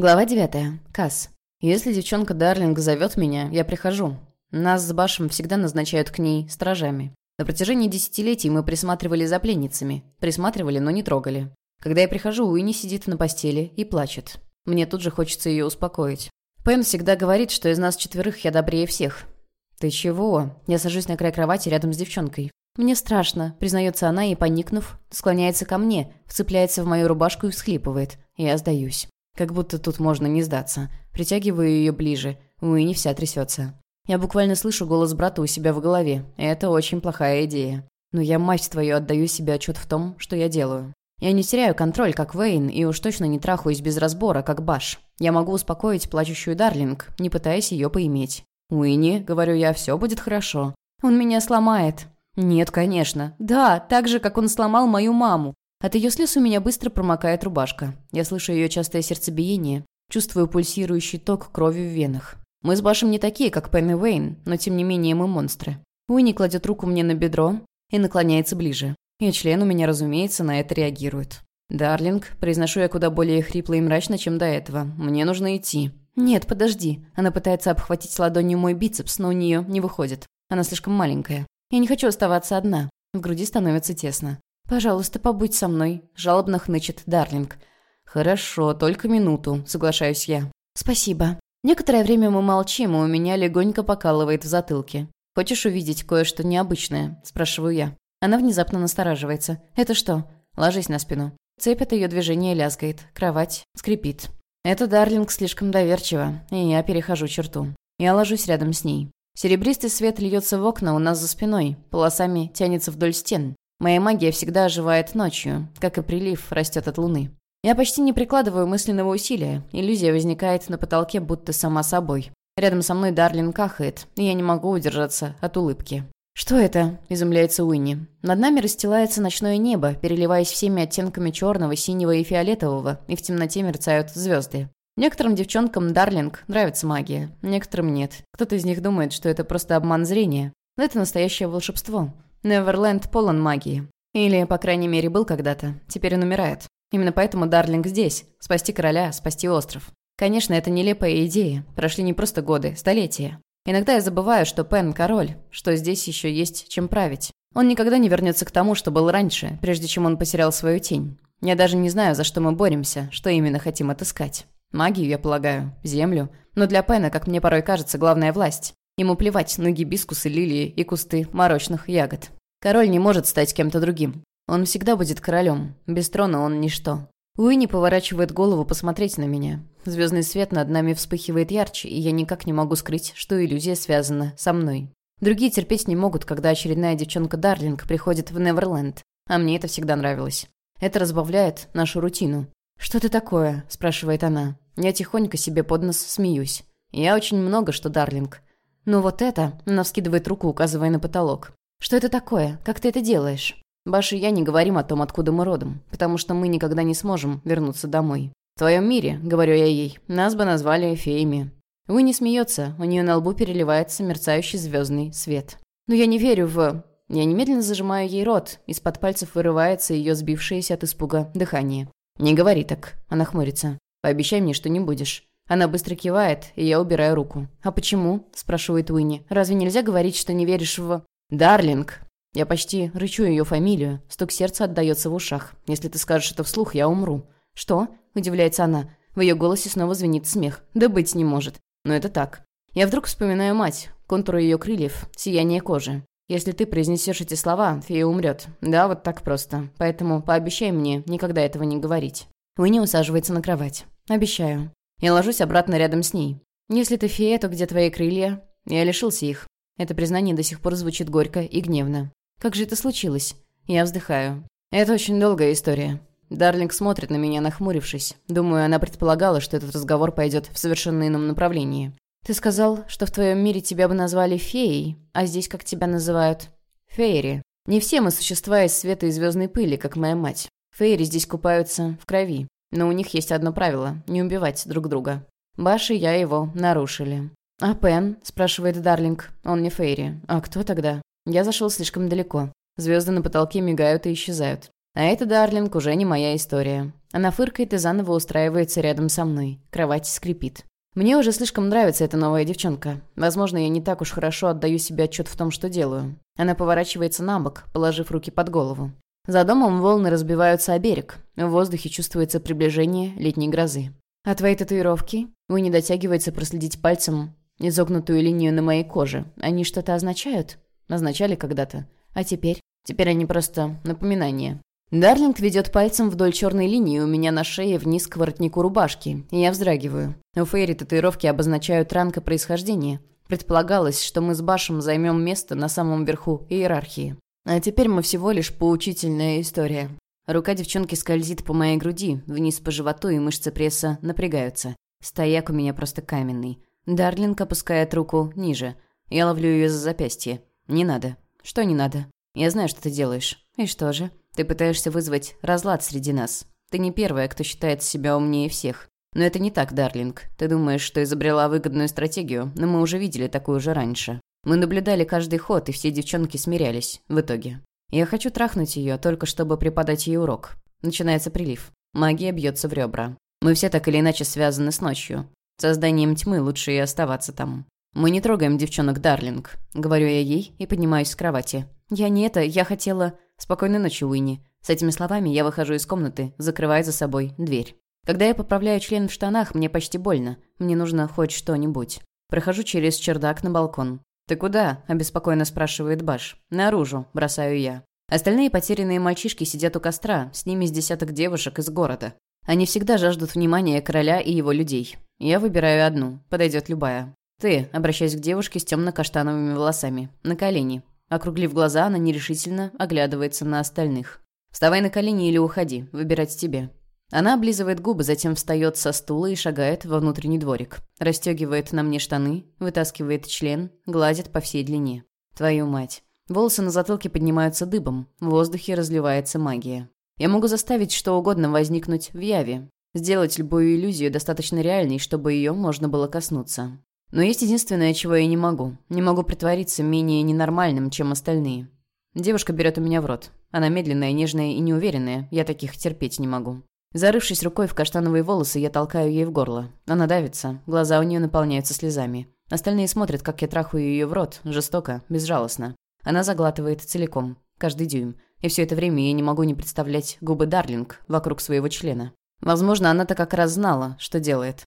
Глава 9. Касс. Если девчонка Дарлинг зовет меня, я прихожу. Нас с Башем всегда назначают к ней стражами. На протяжении десятилетий мы присматривали за пленницами. Присматривали, но не трогали. Когда я прихожу, Уинни сидит на постели и плачет. Мне тут же хочется ее успокоить. Пен всегда говорит, что из нас четверых я добрее всех. «Ты чего?» Я сажусь на край кровати рядом с девчонкой. «Мне страшно», — признается она и, поникнув, склоняется ко мне, вцепляется в мою рубашку и всхлипывает. Я сдаюсь. Как будто тут можно не сдаться. Притягиваю ее ближе. Уинни вся трясется. Я буквально слышу голос брата у себя в голове. Это очень плохая идея. Но я, мать твою, отдаю себе отчет в том, что я делаю. Я не теряю контроль, как Вейн, и уж точно не трахаюсь без разбора, как Баш. Я могу успокоить плачущую Дарлинг, не пытаясь ее поиметь. «Уинни», — говорю я, — «все будет хорошо». «Он меня сломает». «Нет, конечно. Да, так же, как он сломал мою маму. От ее слез у меня быстро промокает рубашка. Я слышу ее частое сердцебиение, чувствую пульсирующий ток крови в венах. Мы с Башем не такие, как Пен и Уэйн, но тем не менее мы монстры. Уинни кладет руку мне на бедро и наклоняется ближе. И член у меня, разумеется, на это реагирует. «Дарлинг», произношу я куда более хрипло и мрачно, чем до этого. «Мне нужно идти». «Нет, подожди». Она пытается обхватить ладонью мой бицепс, но у нее не выходит. Она слишком маленькая. Я не хочу оставаться одна. В груди становится тесно. «Пожалуйста, побудь со мной», – жалобно хнычет Дарлинг. «Хорошо, только минуту», – соглашаюсь я. «Спасибо». Некоторое время мы молчим, и у меня легонько покалывает в затылке. «Хочешь увидеть кое-что необычное?» – спрашиваю я. Она внезапно настораживается. «Это что?» «Ложись на спину». Цепь от ее движения лязгает. Кровать скрипит. Это Дарлинг слишком доверчиво, и я перехожу черту. Я ложусь рядом с ней. Серебристый свет льется в окна у нас за спиной, полосами тянется вдоль стен. Моя магия всегда оживает ночью, как и прилив растет от луны. Я почти не прикладываю мысленного усилия. Иллюзия возникает на потолке будто сама собой. Рядом со мной Дарлин кахает, и я не могу удержаться от улыбки. «Что это?» – изумляется Уинни. Над нами расстилается ночное небо, переливаясь всеми оттенками черного, синего и фиолетового, и в темноте мерцают звезды. Некоторым девчонкам Дарлинг нравится магия, некоторым нет. Кто-то из них думает, что это просто обман зрения. Но это настоящее волшебство. Неверленд полон магии. Или, по крайней мере, был когда-то. Теперь он умирает. Именно поэтому Дарлинг здесь. Спасти короля, спасти остров. Конечно, это нелепая идея. Прошли не просто годы, столетия. Иногда я забываю, что Пен – король, что здесь еще есть чем править. Он никогда не вернется к тому, что был раньше, прежде чем он потерял свою тень. Я даже не знаю, за что мы боремся, что именно хотим отыскать. Магию, я полагаю, землю. Но для Пена, как мне порой кажется, главная власть. Ему плевать на гибискусы, лилии и кусты морочных ягод. Король не может стать кем-то другим. Он всегда будет королем. Без трона он ничто. Уинни поворачивает голову посмотреть на меня. Звездный свет над нами вспыхивает ярче, и я никак не могу скрыть, что иллюзия связана со мной. Другие терпеть не могут, когда очередная девчонка Дарлинг приходит в Неверленд. А мне это всегда нравилось. Это разбавляет нашу рутину. «Что ты такое?» – спрашивает она. Я тихонько себе под нос смеюсь. «Я очень много что, Дарлинг. «Ну вот это...» — она вскидывает руку, указывая на потолок. «Что это такое? Как ты это делаешь?» Баш и я не говорим о том, откуда мы родом, потому что мы никогда не сможем вернуться домой. «В твоем мире», — говорю я ей, — «нас бы назвали феями». Уи не смеется, у нее на лбу переливается мерцающий звездный свет. «Но я не верю в...» Я немедленно зажимаю ей рот, из-под пальцев вырывается ее сбившееся от испуга дыхание. «Не говори так», — она хмурится. «Пообещай мне, что не будешь». Она быстро кивает, и я убираю руку. «А почему?» – спрашивает Уинни. «Разве нельзя говорить, что не веришь в...» «Дарлинг!» Я почти рычу ее фамилию. Стук сердца отдается в ушах. «Если ты скажешь это вслух, я умру». «Что?» – удивляется она. В ее голосе снова звенит смех. «Да быть не может». Но это так. Я вдруг вспоминаю мать, контуры ее крыльев, сияние кожи. Если ты произнесешь эти слова, фея умрет. Да, вот так просто. Поэтому пообещай мне никогда этого не говорить. Уинни усаживается на кровать. Обещаю. Я ложусь обратно рядом с ней. «Если ты фея, то где твои крылья?» Я лишился их. Это признание до сих пор звучит горько и гневно. «Как же это случилось?» Я вздыхаю. «Это очень долгая история». Дарлинг смотрит на меня, нахмурившись. Думаю, она предполагала, что этот разговор пойдет в совершенно ином направлении. «Ты сказал, что в твоем мире тебя бы назвали феей, а здесь как тебя называют?» «Фейри. Не все мы существа из света и звездной пыли, как моя мать. Фейри здесь купаются в крови. Но у них есть одно правило – не убивать друг друга. Баш и я его нарушили. «А Пен?» – спрашивает Дарлинг. «Он не Фейри. А кто тогда?» Я зашел слишком далеко. Звезды на потолке мигают и исчезают. А это, Дарлинг, уже не моя история. Она фыркает и заново устраивается рядом со мной. Кровать скрипит. Мне уже слишком нравится эта новая девчонка. Возможно, я не так уж хорошо отдаю себе отчет в том, что делаю. Она поворачивается на бок, положив руки под голову. За домом волны разбиваются о берег. В воздухе чувствуется приближение летней грозы. А твои татуировки? Не дотягивается проследить пальцем изогнутую линию на моей коже. Они что-то означают? Означали когда-то. А теперь? Теперь они просто напоминания. Дарлинг ведет пальцем вдоль черной линии у меня на шее вниз к воротнику рубашки, и я вздрагиваю. У Фейри татуировки обозначают ранг происхождения. Предполагалось, что мы с Башем займем место на самом верху иерархии. А теперь мы всего лишь поучительная история. Рука девчонки скользит по моей груди, вниз по животу, и мышцы пресса напрягаются. Стояк у меня просто каменный. Дарлинг опускает руку ниже. Я ловлю ее за запястье. «Не надо». «Что не надо?» «Я знаю, что ты делаешь». «И что же?» Ты пытаешься вызвать разлад среди нас. Ты не первая, кто считает себя умнее всех. Но это не так, Дарлинг. Ты думаешь, что изобрела выгодную стратегию, но мы уже видели такую же раньше. Мы наблюдали каждый ход, и все девчонки смирялись. В итоге. Я хочу трахнуть ее, только чтобы преподать ей урок. Начинается прилив. Магия бьется в ребра. Мы все так или иначе связаны с ночью. Созданием тьмы лучше и оставаться там. Мы не трогаем девчонок, Дарлинг. Говорю я ей и поднимаюсь с кровати. Я не это, я хотела... «Спокойной ночи, Уинни». С этими словами я выхожу из комнаты, закрывая за собой дверь. Когда я поправляю член в штанах, мне почти больно. Мне нужно хоть что-нибудь. Прохожу через чердак на балкон. «Ты куда?» – обеспокоенно спрашивает Баш. «Наружу», – бросаю я. Остальные потерянные мальчишки сидят у костра, с ними с десяток девушек из города. Они всегда жаждут внимания короля и его людей. Я выбираю одну, подойдет любая. «Ты», – обращаясь к девушке с темно-каштановыми волосами, – «на колени. Округлив глаза, она нерешительно оглядывается на остальных. «Вставай на колени или уходи. Выбирать тебе». Она облизывает губы, затем встает со стула и шагает во внутренний дворик. Расстегивает на мне штаны, вытаскивает член, гладит по всей длине. Твою мать. Волосы на затылке поднимаются дыбом, в воздухе разливается магия. Я могу заставить что угодно возникнуть в яве, сделать любую иллюзию достаточно реальной, чтобы ее можно было коснуться. Но есть единственное, чего я не могу. Не могу притвориться менее ненормальным, чем остальные. Девушка берет у меня в рот. Она медленная, нежная и неуверенная. Я таких терпеть не могу. Зарывшись рукой в каштановые волосы, я толкаю ей в горло. Она давится. Глаза у нее наполняются слезами. Остальные смотрят, как я трахаю ее в рот. Жестоко, безжалостно. Она заглатывает целиком. Каждый дюйм. И все это время я не могу не представлять губы Дарлинг вокруг своего члена. Возможно, она-то как раз знала, что делает.